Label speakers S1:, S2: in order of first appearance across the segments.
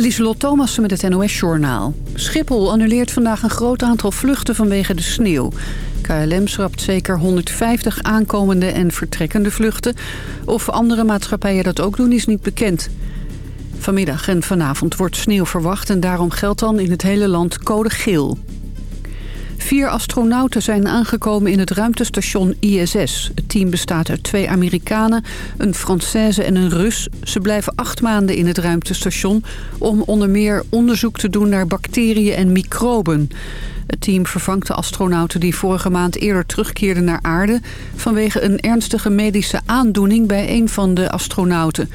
S1: Lieselot Thomassen met het NOS-journaal. Schiphol annuleert vandaag een groot aantal vluchten vanwege de sneeuw. KLM schrapt zeker 150 aankomende en vertrekkende vluchten. Of andere maatschappijen dat ook doen is niet bekend. Vanmiddag en vanavond wordt sneeuw verwacht... en daarom geldt dan in het hele land code geel. Vier astronauten zijn aangekomen in het ruimtestation ISS. Het team bestaat uit twee Amerikanen, een Française en een Rus. Ze blijven acht maanden in het ruimtestation... om onder meer onderzoek te doen naar bacteriën en microben. Het team vervangt de astronauten die vorige maand eerder terugkeerden naar aarde... vanwege een ernstige medische aandoening bij een van de astronauten.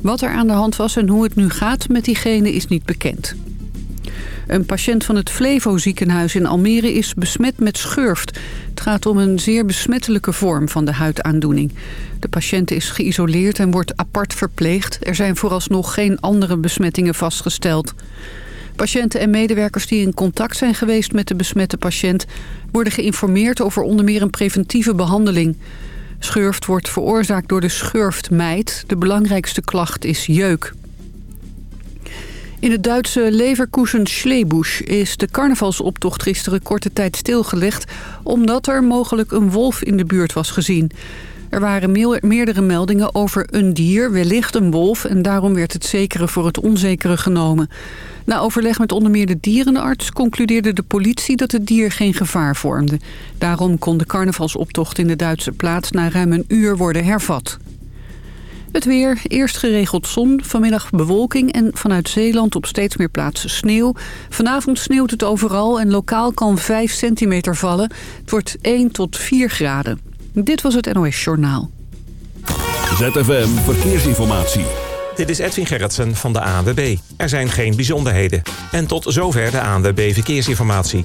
S1: Wat er aan de hand was en hoe het nu gaat met diegene is niet bekend. Een patiënt van het Flevo ziekenhuis in Almere is besmet met schurft. Het gaat om een zeer besmettelijke vorm van de huidaandoening. De patiënt is geïsoleerd en wordt apart verpleegd. Er zijn vooralsnog geen andere besmettingen vastgesteld. Patiënten en medewerkers die in contact zijn geweest met de besmette patiënt... worden geïnformeerd over onder meer een preventieve behandeling. Schurft wordt veroorzaakt door de schurftmijt. De belangrijkste klacht is jeuk. In het Duitse Leverkusen Schlebusch is de carnavalsoptocht gisteren korte tijd stilgelegd... omdat er mogelijk een wolf in de buurt was gezien. Er waren meerdere meldingen over een dier, wellicht een wolf... en daarom werd het zekere voor het onzekere genomen. Na overleg met onder meer de dierenarts concludeerde de politie dat het dier geen gevaar vormde. Daarom kon de carnavalsoptocht in de Duitse plaats na ruim een uur worden hervat. Het weer, eerst geregeld zon, vanmiddag bewolking en vanuit Zeeland op steeds meer plaatsen sneeuw. Vanavond sneeuwt het overal en lokaal kan 5 centimeter vallen. Het wordt 1 tot 4 graden. Dit was het NOS Journaal.
S2: ZFM Verkeersinformatie.
S3: Dit is Edwin Gerritsen van de ANWB. Er zijn geen bijzonderheden. En tot zover de ANWB Verkeersinformatie.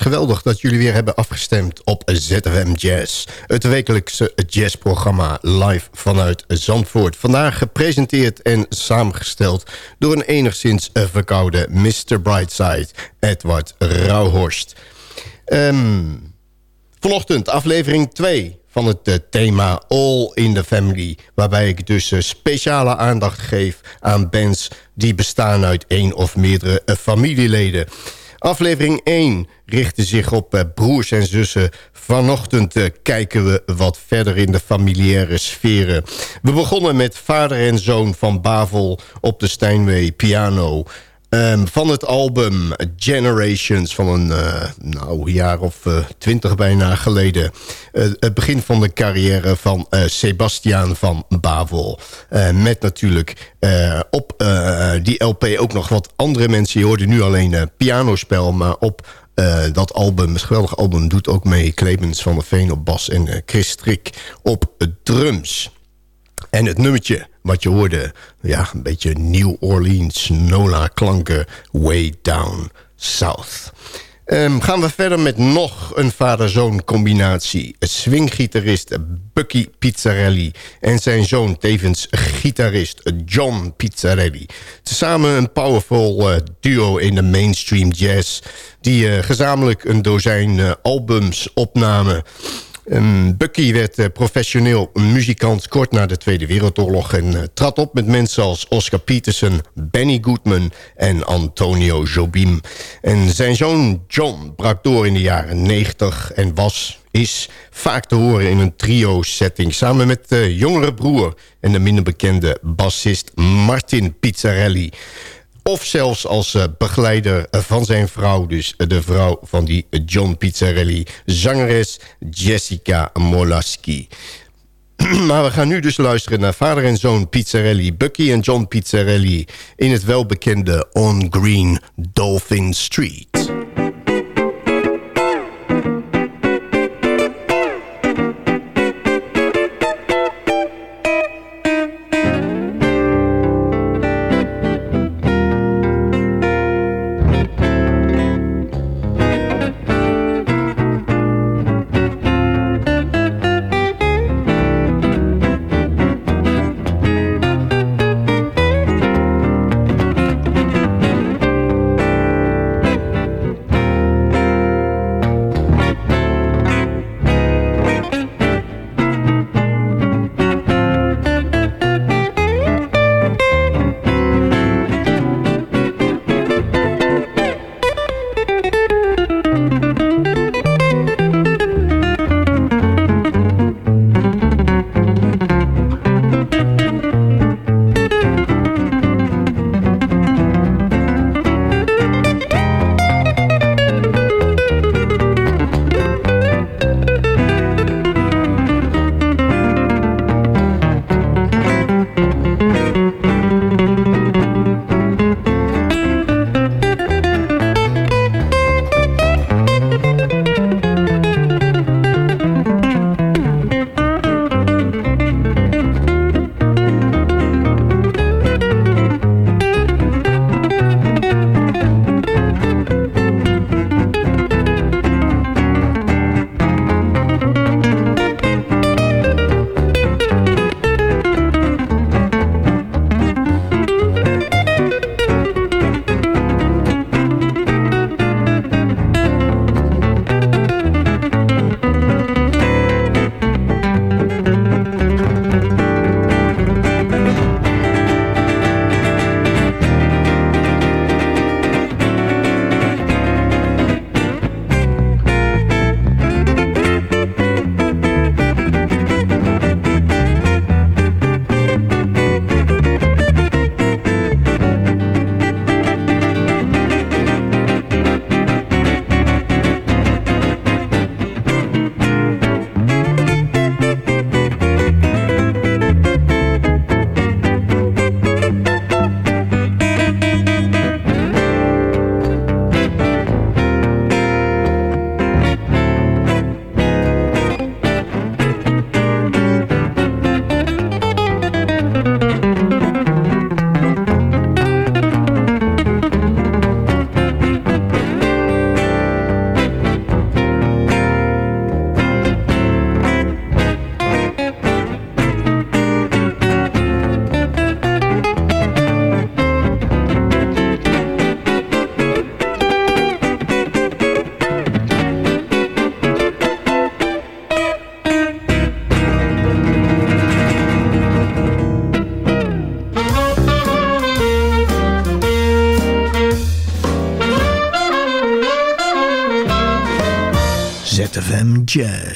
S4: Geweldig dat jullie weer hebben afgestemd op ZFM Jazz. Het wekelijkse jazzprogramma live vanuit Zandvoort. Vandaag gepresenteerd en samengesteld door een enigszins verkoude Mr. Brightside, Edward Rauhorst. Um, vanochtend aflevering 2 van het uh, thema All in the Family. Waarbij ik dus uh, speciale aandacht geef aan bands die bestaan uit één of meerdere familieleden. Aflevering 1 richtte zich op broers en zussen. Vanochtend kijken we wat verder in de familiaire sferen. We begonnen met vader en zoon van Bavel op de Steinway piano... Van het album Generations van een uh, nou, jaar of uh, twintig bijna geleden. Uh, het begin van de carrière van Sebastiaan van Bavel. met natuurlijk op die LP ook nog wat andere mensen. Je hoorde nu alleen pianospel, maar op dat album, het geweldige album, doet ook mee Clemens van der Veen op bas en Chris Strik op drums. En het nummertje wat je hoorde, ja, een beetje New Orleans, Nola klanken, Way Down South. Um, gaan we verder met nog een vader-zoon combinatie. Swinggitarist Bucky Pizzarelli en zijn zoon tevens gitarist John Pizzarelli. Tezamen een powerful uh, duo in de mainstream jazz... die uh, gezamenlijk een dozijn uh, albums opnamen... Bucky werd uh, professioneel muzikant kort na de Tweede Wereldoorlog... en uh, trad op met mensen als Oscar Peterson, Benny Goodman en Antonio Jobim. En zijn zoon John brak door in de jaren 90 en was, is vaak te horen in een trio-setting... samen met de jongere broer en de minder bekende bassist Martin Pizzarelli... Of zelfs als uh, begeleider van zijn vrouw, dus de vrouw van die John Pizzarelli, zangeres Jessica Molaski. maar we gaan nu dus luisteren naar vader en zoon Pizzarelli, Bucky en John Pizzarelli... in het welbekende On Green Dolphin Street.
S5: ZFM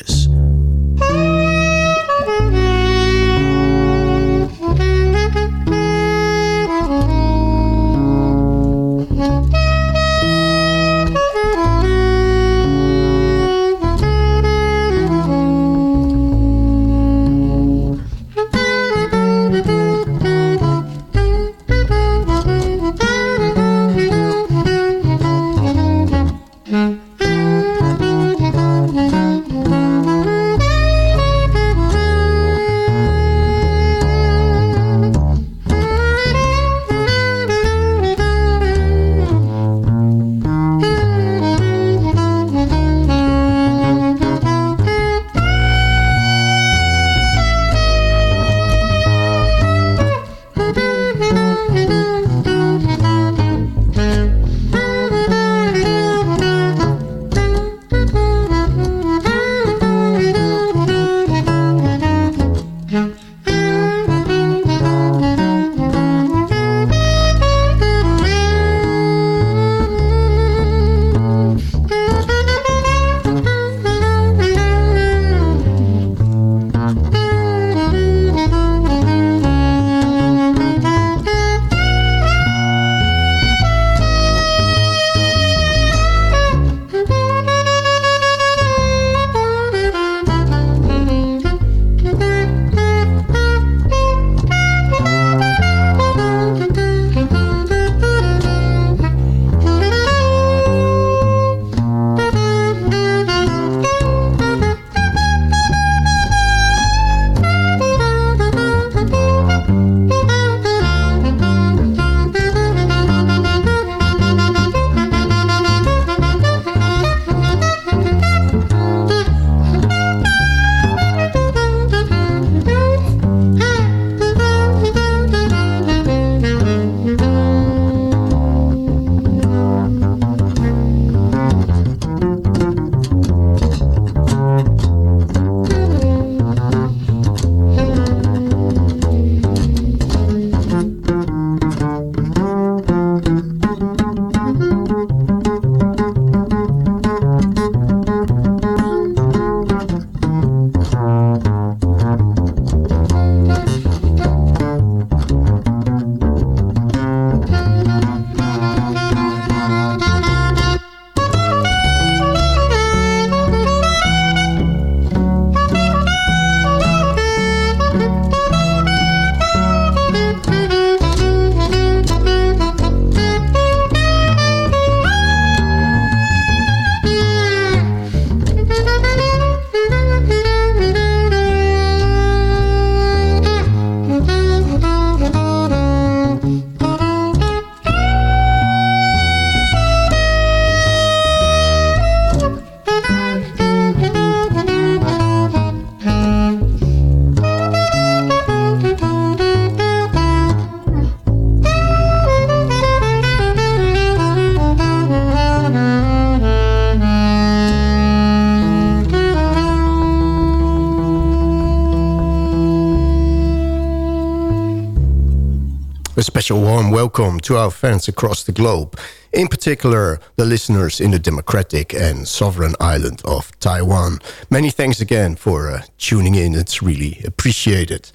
S4: special warm welcome to our fans across the globe, in particular the listeners in the democratic and sovereign island of Taiwan. Many thanks again for uh, tuning in, it's really appreciated.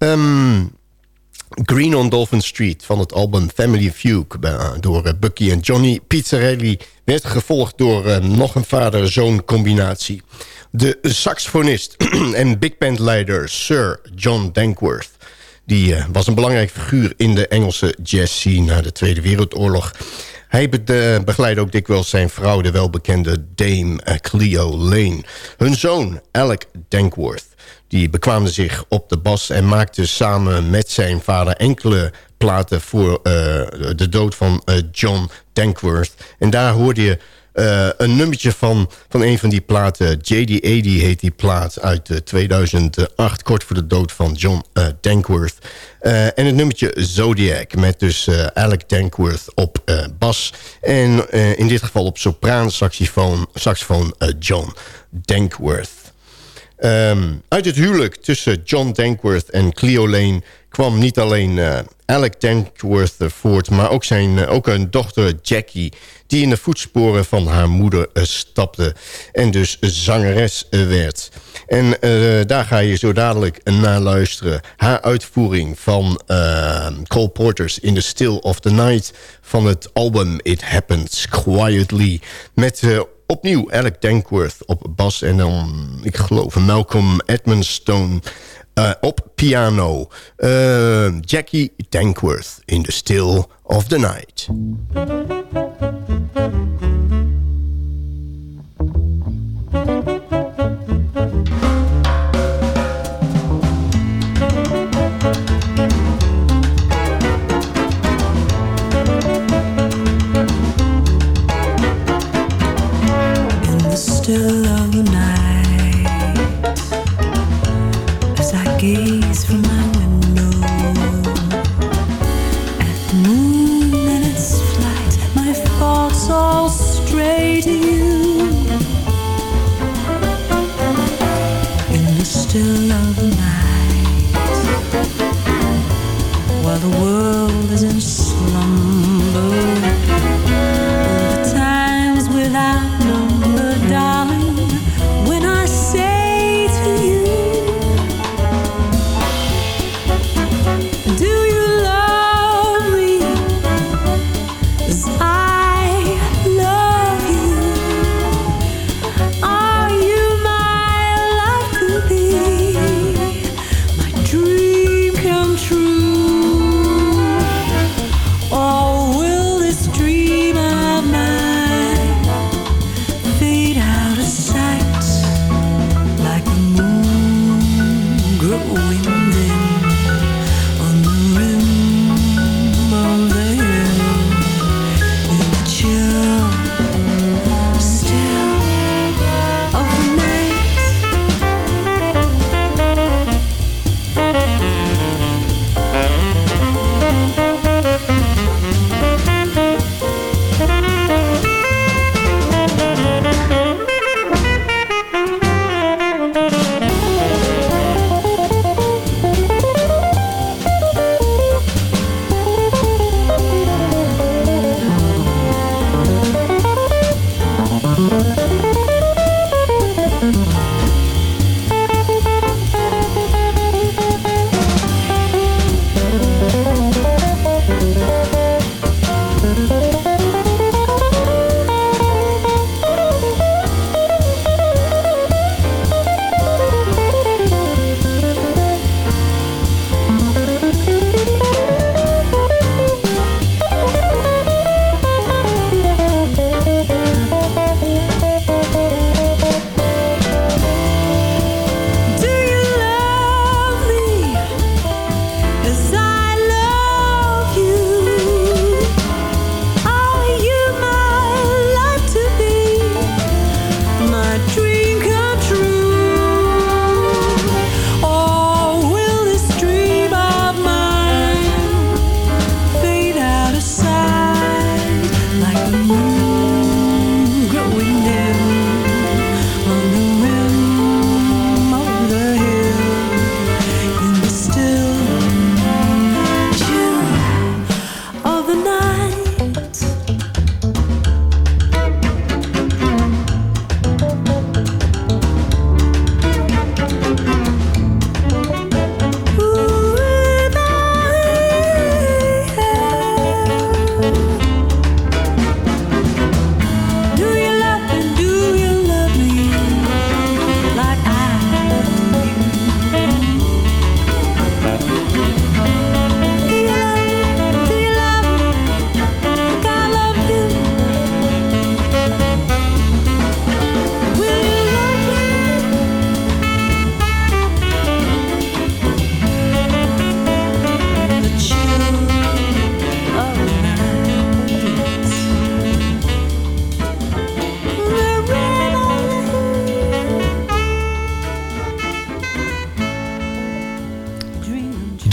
S4: Um, Green on Dolphin Street van het album Family Feud uh, door uh, Bucky en Johnny Pizzarelli werd gevolgd door uh, nog een vader-zoon combinatie. De saxofonist en big band leider Sir John Dankworth die uh, was een belangrijk figuur in de Engelse jazz scene na de Tweede Wereldoorlog. Hij be begeleidt ook dikwijls zijn vrouw, de welbekende Dame uh, Cleo Lane. Hun zoon, Alec Dankworth, die bekwaamde zich op de bas... en maakte samen met zijn vader enkele platen voor uh, de dood van John Dankworth. En daar hoorde je uh, een nummertje van, van een van die platen. JD80 heet die plaat uit uh, 2008. Kort voor de dood van John uh, Dankworth. en het nummertje Zodiac. Met dus Alec Dankworth op bas. En in dit geval op sopraan saxofoon, saxofoon John Dankworth. Um, uit het huwelijk tussen John Dankworth en Cleo Lane kwam niet alleen
S6: Alec Dankworth voort... maar ook, zijn, ook een dochter Jackie... die in de voetsporen van haar moeder stapte... en dus zangeres werd. En daar ga je zo dadelijk naar luisteren. Haar uitvoering van Cole Porters in the Still of the Night... van het album It Happens Quietly... met opnieuw Alec Dankworth op bas en dan, ik geloof, Malcolm Edmonstone uh, op piano. Uh, Jackie Dankworth in The Still of the Night. still of the night. While the world is in slumber.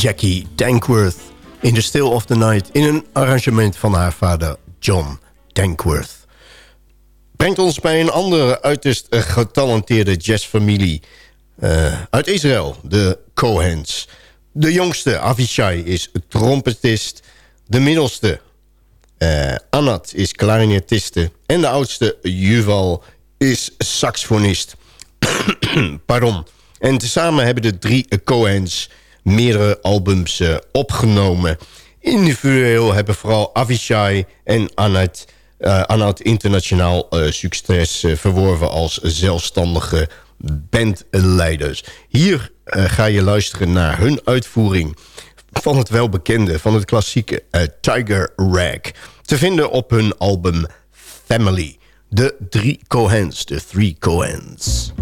S6: Jackie Dankworth in The Still of the Night... in een arrangement van haar vader John Dankworth. Brengt ons bij een andere uiterst getalenteerde jazzfamilie... Uh, uit Israël, de Cohens.
S4: De jongste, Avishai, is trompetist. De middelste, uh, Anat, is klarinetiste. En de oudste, Yuval, is saxofonist. Pardon. En tezamen hebben de drie Coens meerdere albums uh, opgenomen. Individueel hebben vooral Avishai en Anat, uh, Anat internationaal uh, succes verworven als zelfstandige bandleiders. Hier ga je luisteren naar hun uitvoering van het welbekende, van het klassieke Tiger Rag. Te vinden op hun album Family. De drie Cohens, de Three Cohens.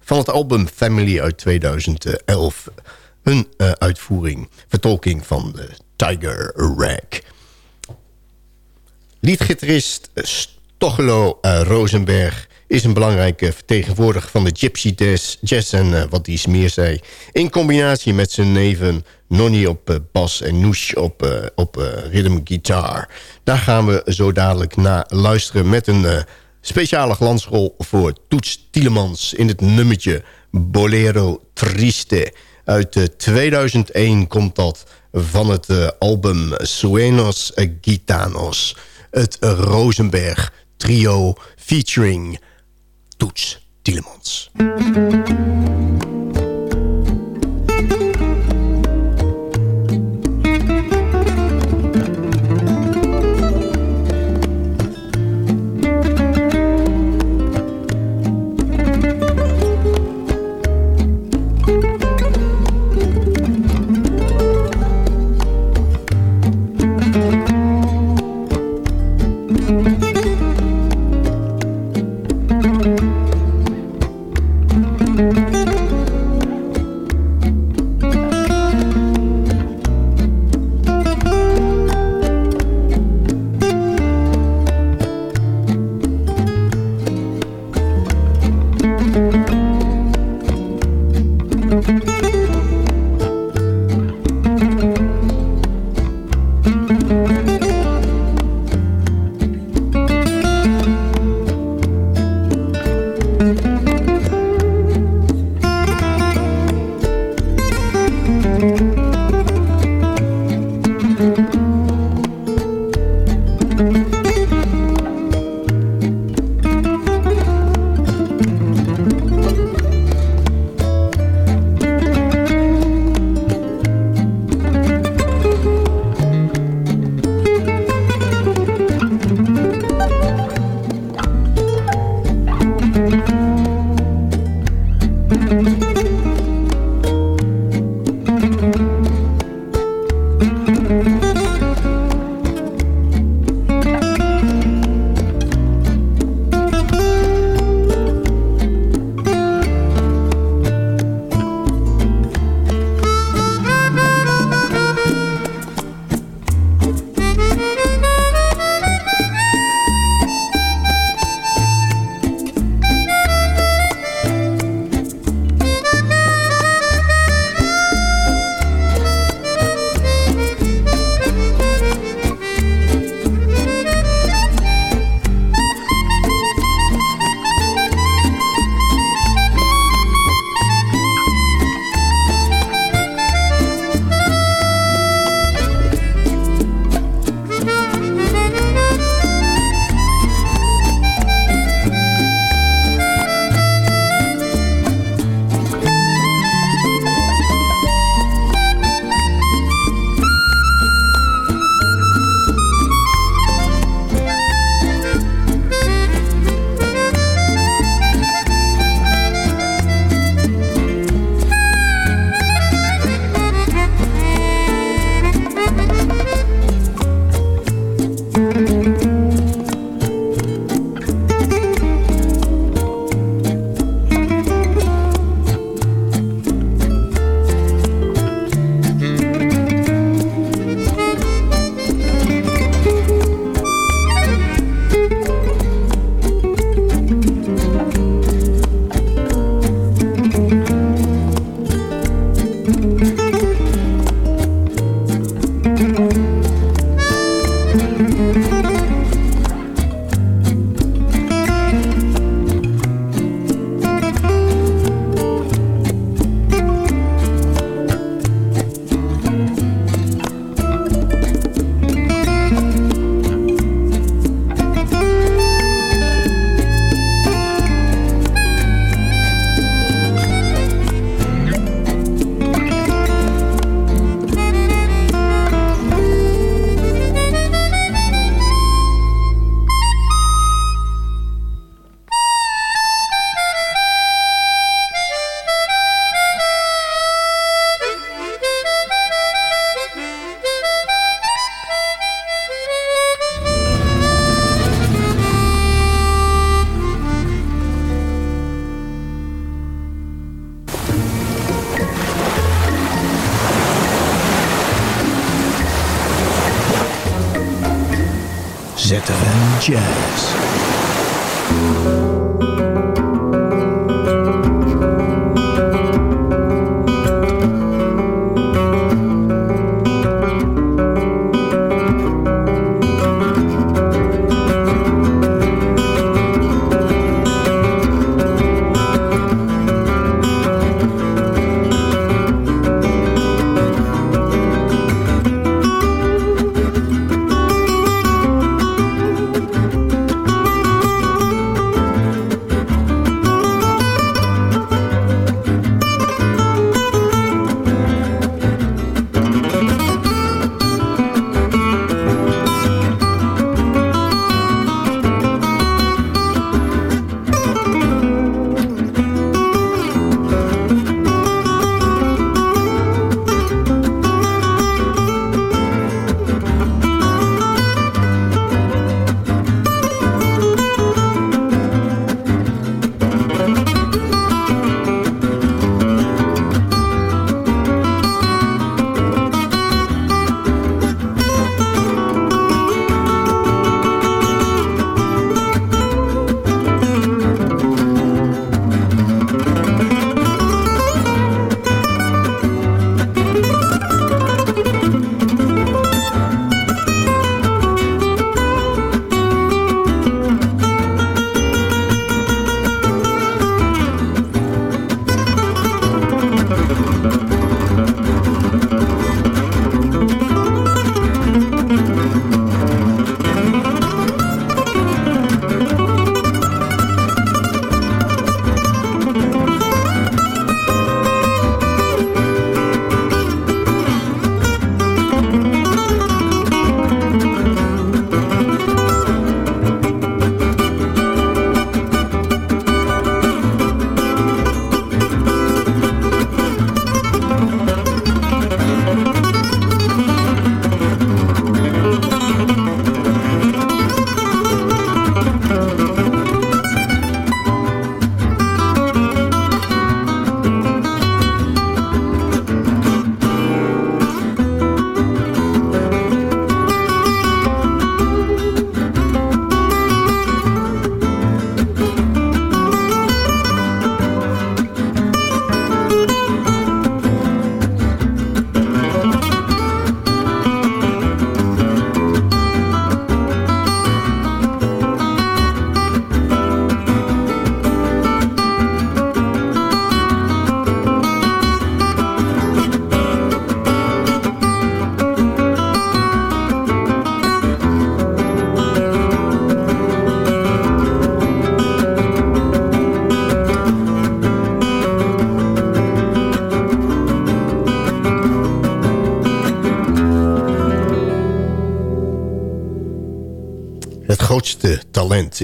S4: Van het album Family uit 2011. Een uh, uitvoering, vertolking van de Tiger Rag. Liedgitarist Stochelo uh, Rosenberg is een belangrijke vertegenwoordiger van de gypsy jazz, en wat iets meer zei. In combinatie met zijn neven Nonny op bas en Noosh op, op rhythm guitar. Daar gaan we zo dadelijk naar luisteren met een speciale glansrol voor Toets Tielemans in het nummertje Bolero Triste. Uit 2001 komt dat van het uh, album Suenos Gitanos. Het Rosenberg trio featuring Toets Tielemans.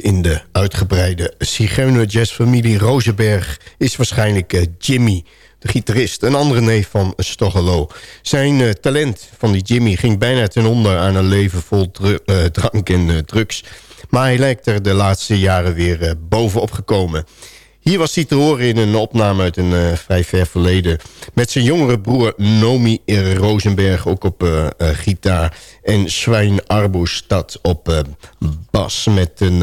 S4: In de uitgebreide Zigeuner jazzfamilie Rosenberg... is waarschijnlijk eh, Jimmy, de gitarist, een andere neef van Stochelo. Zijn uh, talent van die Jimmy ging bijna ten onder aan een leven vol uh, drank en drugs. Maar hij lijkt er de laatste jaren weer bovenop gekomen... Hier was hij te horen in een opname uit een uh, vrij ver verleden... met zijn jongere broer Nomi Rosenberg ook op uh, uh, gitaar... en Swijn Arbus dat op bas met een,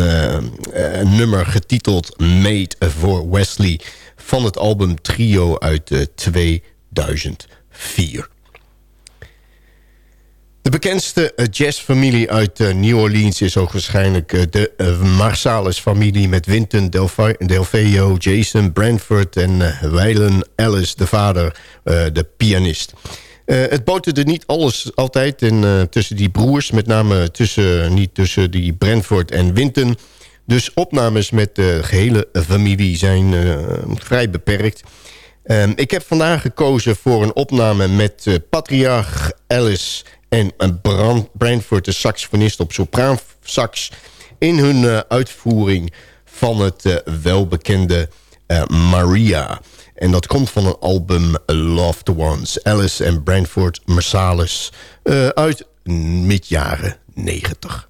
S4: nummer getiteld Made for Wesley... van het album Trio uit 2004. De bekendste eh, jazzfamilie uit uh, New Orleans is ook waarschijnlijk uh, de Marsalis-familie... met Winton, Delveo, Jason, Branford en Weilen Ellis, de vader, de pianist. het boterde niet alles altijd en, tussen die broers, met name tussen, niet tussen die Branford en Winton... Dus opnames met de gehele familie zijn vrij beperkt... Um, ik heb vandaag gekozen voor een opname met patriarch Alice en Brand, Brandford, de saxofonist op sopraansax... in hun uh, uitvoering van het uh, welbekende uh, Maria. En dat komt van een album Loved Ones. Alice en Brandford Marsalis uit midjaren 90.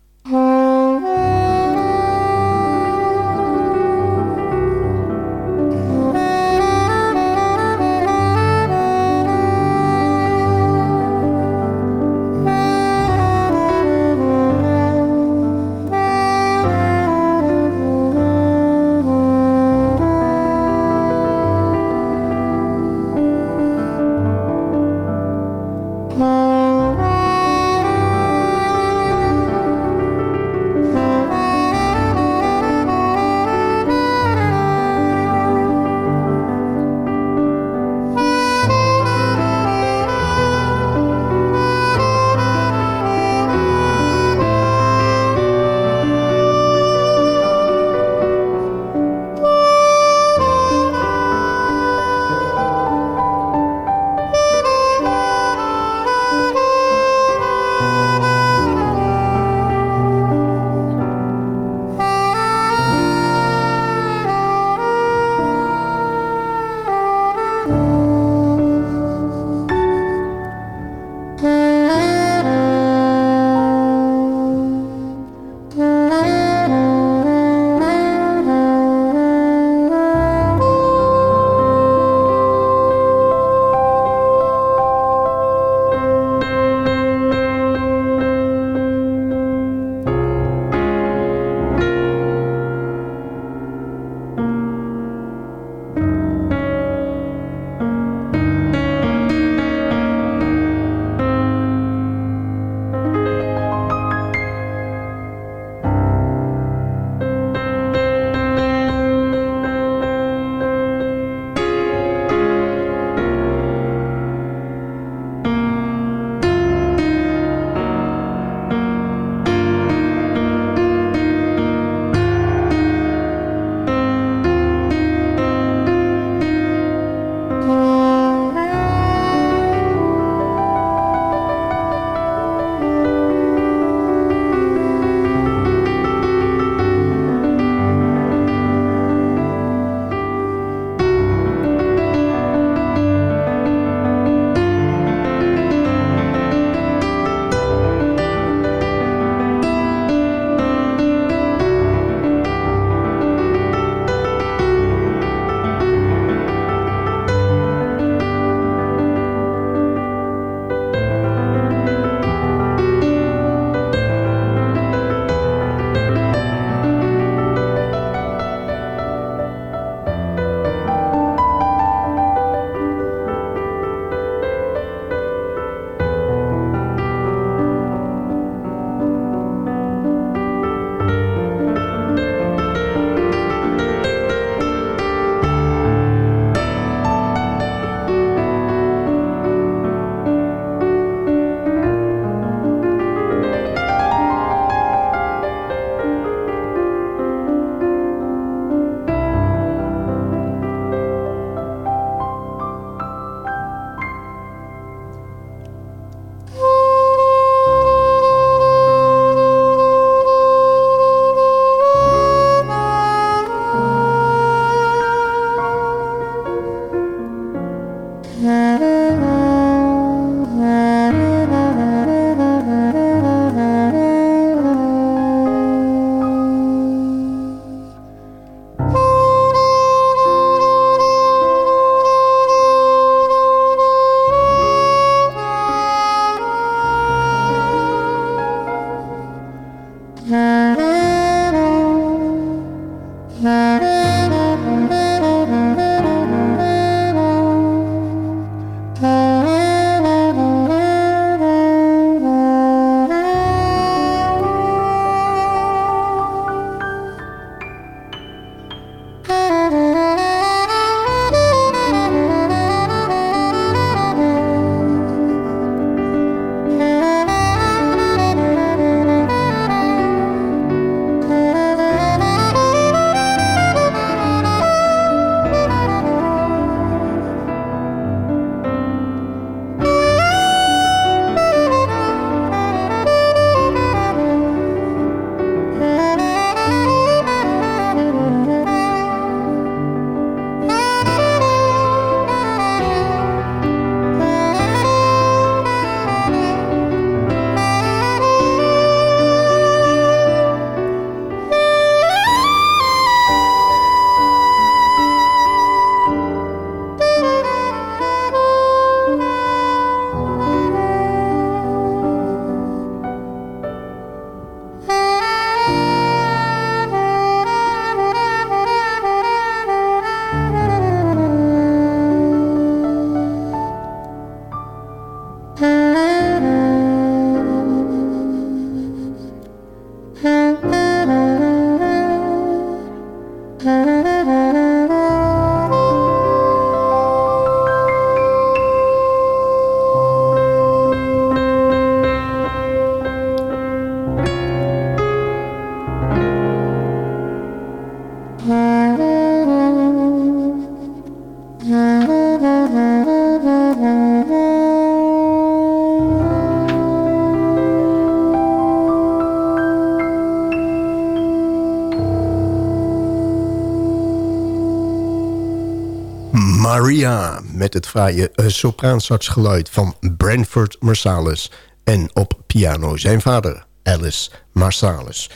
S4: Het fraaie uh, sopraansaxgeluid van Branford Marsalis. En op piano zijn vader, Alice Marsalis.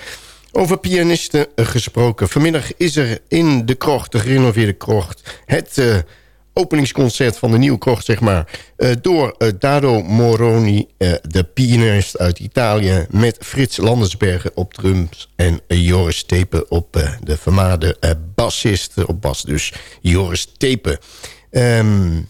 S4: Over pianisten gesproken. Vanmiddag is er in de krocht, de gerenoveerde krocht... het uh, openingsconcert van de nieuwe krocht, zeg maar... Door uh, Dado Moroni, de pianist uit Italië... met Frits Landersbergen op drums en Joris Tepen op de vermaarde bassist... op bas dus, Joris Tepen... Um,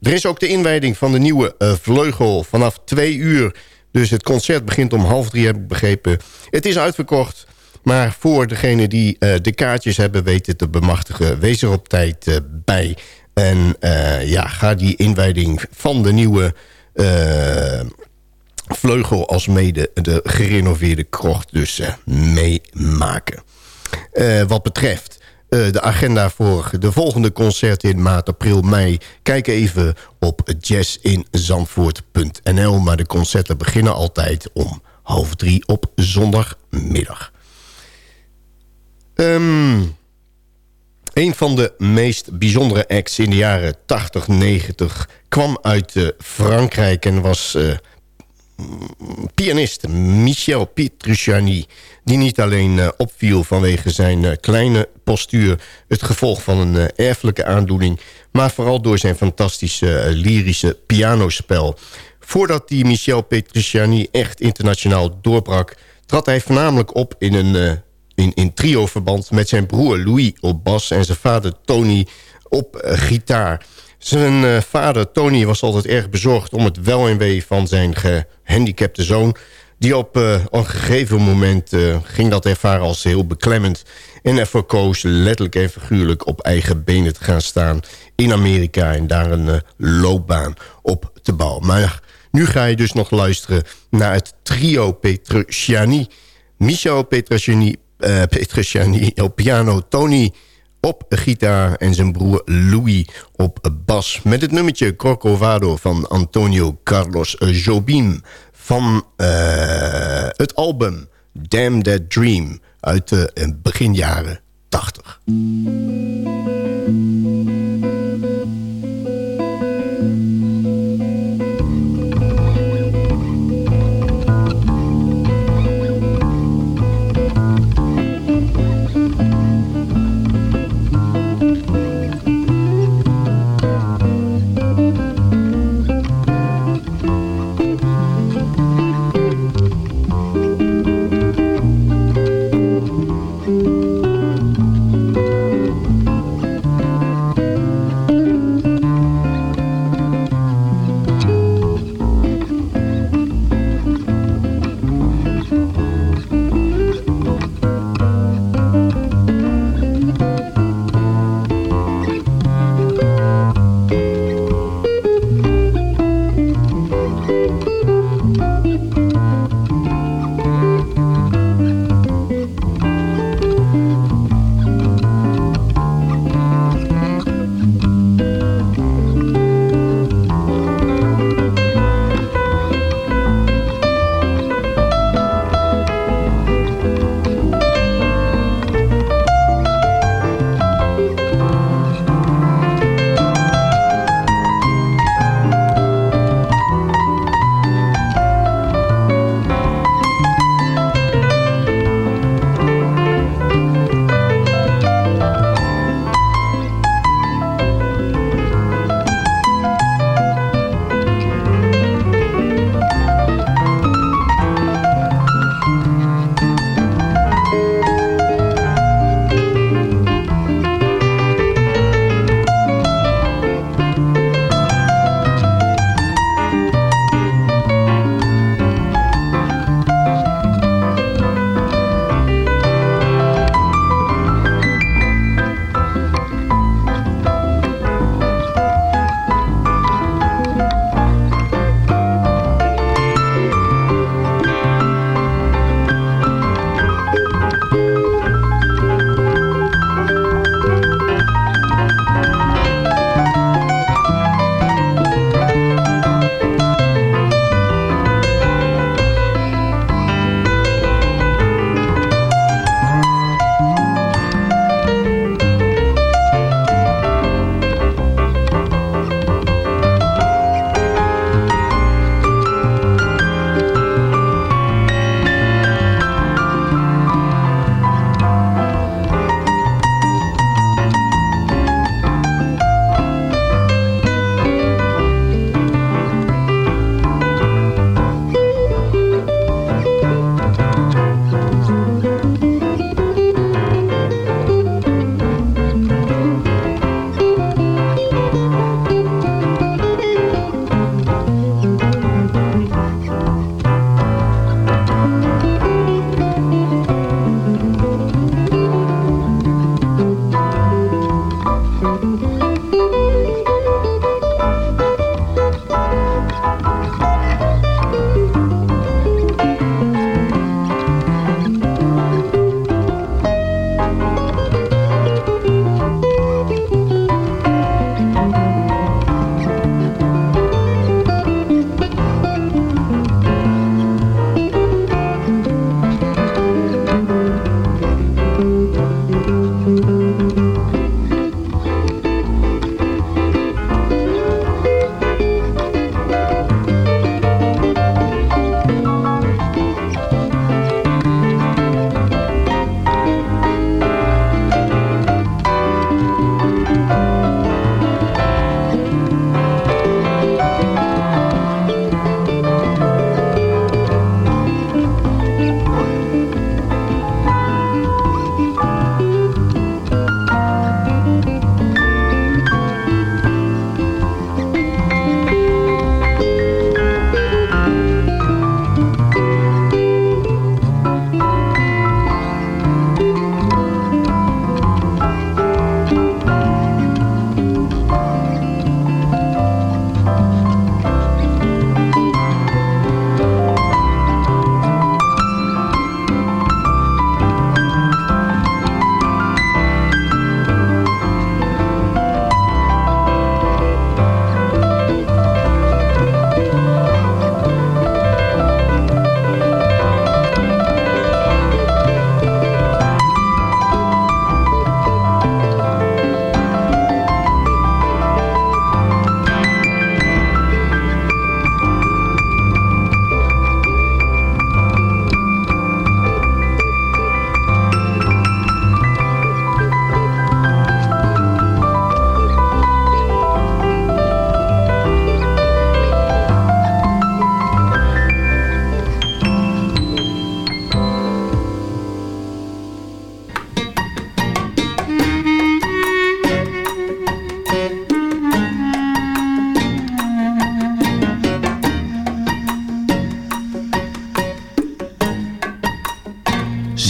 S4: er is ook de inwijding van de nieuwe uh, vleugel vanaf twee uur. Dus het concert begint om half drie, heb ik begrepen. Het is uitverkocht, maar voor degene die uh, de kaartjes hebben... weten te bemachtigen, wees er op tijd uh, bij. En ja, ga die inwijding van de nieuwe vleugel... als mede de gerenoveerde krocht dus meemaken. wat betreft de agenda voor de volgende concerten in maart, april, mei. Kijk even op jazzinzandvoort.nl. Maar de concerten beginnen altijd om half drie op zondagmiddag. Um, een van de meest bijzondere acts in de jaren 80, 90... kwam uit uh, Frankrijk en was uh, pianist Michel Petrucciani... die niet alleen uh, opviel vanwege zijn uh, kleine postuur... het gevolg van een uh, erfelijke aandoening... maar vooral door zijn fantastische lyrische pianospel. Voordat die Michel Petrucciani echt internationaal doorbrak... trad hij voornamelijk op in een in, in trio-verband... met zijn broer Louis op bas en zijn vader Tony op gitaar... Zijn uh, vader Tony was altijd erg bezorgd om het wel en wee van zijn gehandicapte zoon. Die op uh, een gegeven moment uh, ging dat ervaren als heel beklemmend. En ervoor koos letterlijk en figuurlijk op eigen benen te gaan staan in Amerika. En daar een loopbaan op te bouwen. Maar nu ga je dus nog luisteren naar het trio Petrucciani. Michel Petrucciani, Petrucciani op piano, Tony op gitaar en zijn broer Louis op bas... met het nummertje Corcovado van Antonio Carlos Jobim... van uh, het album Damn That Dream uit de uh, begin jaren 80.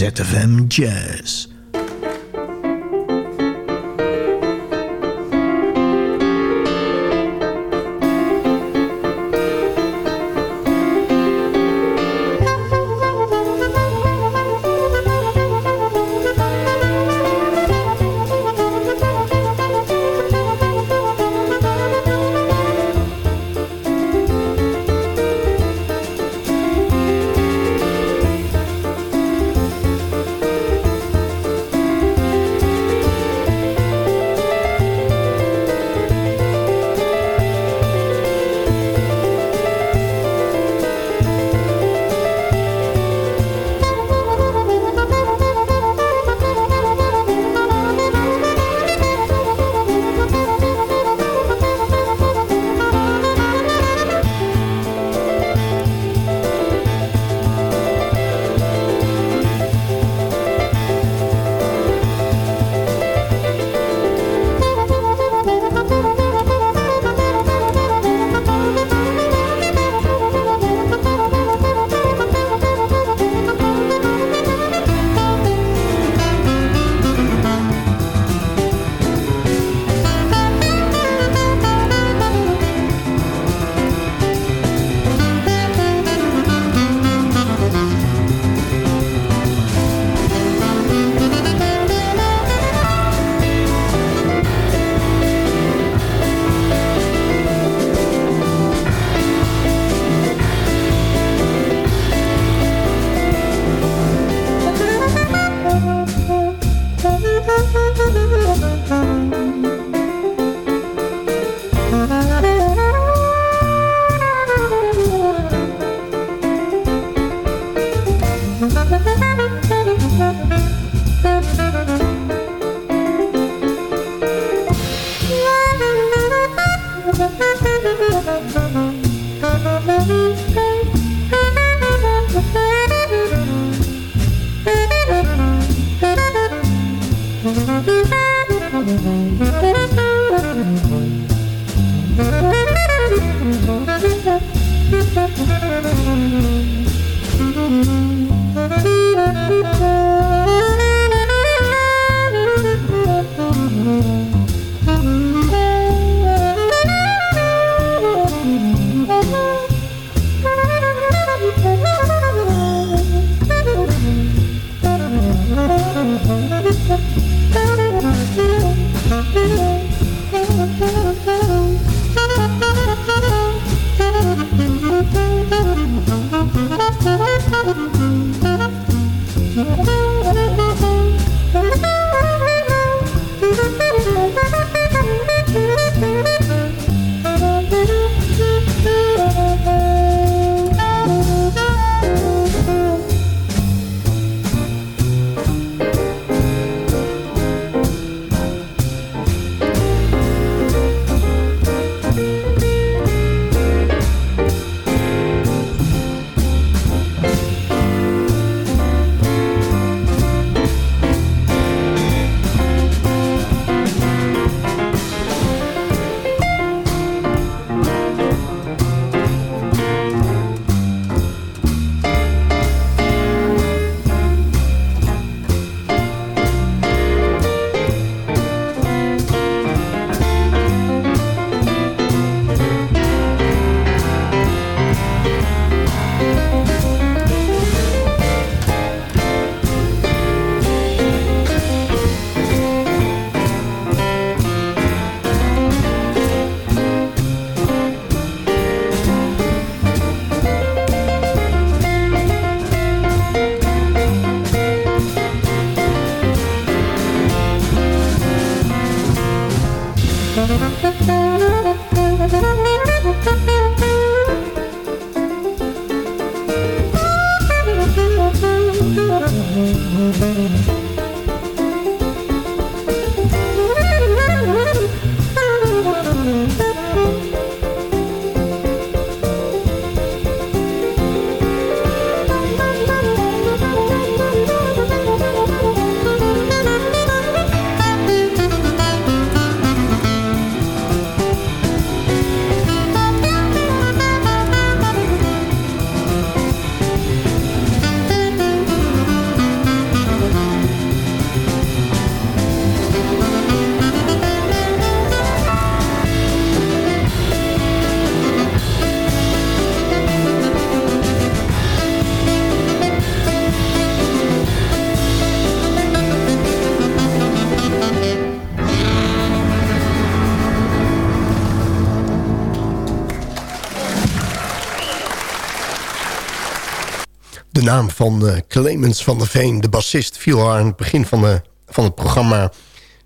S4: ZFM Jazz. Van uh, Clemens van der Veen, de bassist, viel aan het begin van, de, van het programma.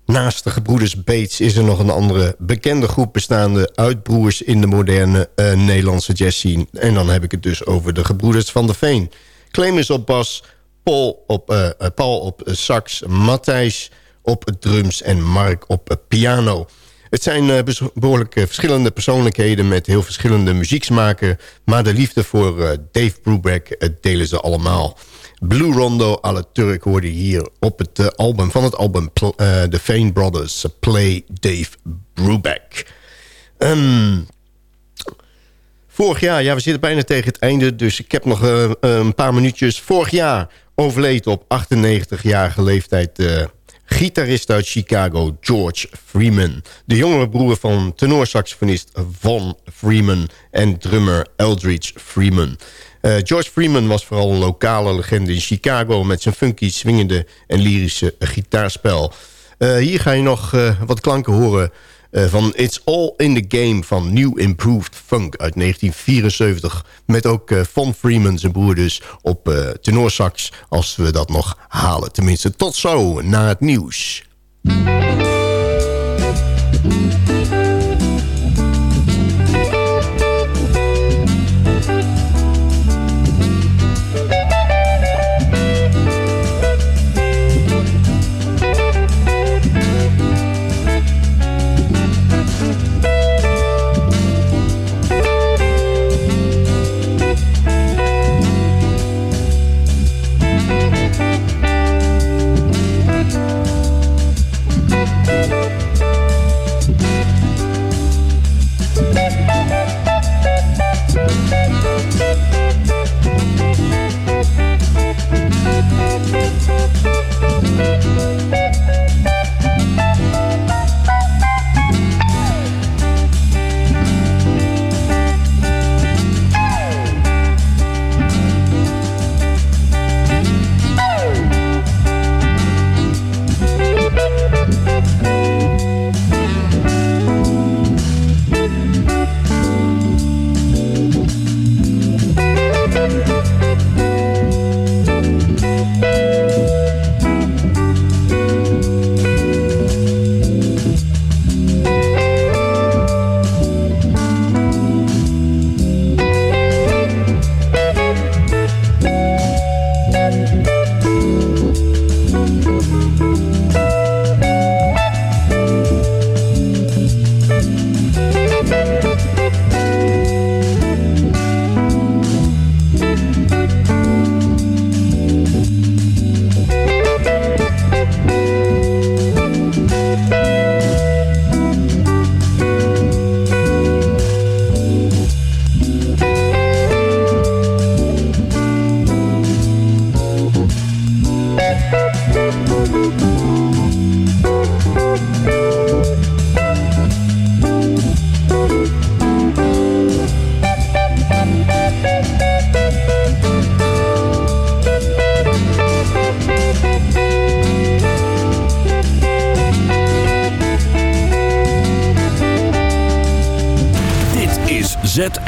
S4: Naast de gebroeders Bates is er nog een andere bekende groep... bestaande uit broers in de moderne uh, Nederlandse jazzscene. En dan heb ik het dus over de gebroeders van der Veen. Clemens op bas, Paul op, Paul op sax, Matthijs op drums en Mark op piano... Het zijn uh, behoorlijk verschillende persoonlijkheden... met heel verschillende muzieksmaken. Maar de liefde voor uh, Dave Brubeck delen ze allemaal. Blue Rondo à la Turk hoorde hier op het album van het album... The Fane Brothers, Play Dave Brubeck. Um, vorig jaar, ja, we zitten bijna tegen het einde... dus ik heb nog een paar minuutjes. Vorig jaar overleed op 98-jarige leeftijd gitarist uit Chicago George Freeman. De jongere broer van tenorsaxofonist Von Freeman en drummer Eldridge Freeman. Uh, George Freeman was vooral een lokale legende in Chicago... met zijn funky, swingende en lyrische gitaarspel. Uh, hier ga je nog uh, wat klanken horen uh, van It's All in the Game van New Improved Funk uit 1974. Met ook uh, Von Freeman, zijn broer dus, op uh, tenorsax. Als we dat nog halen. Tenminste, tot zo, na het nieuws.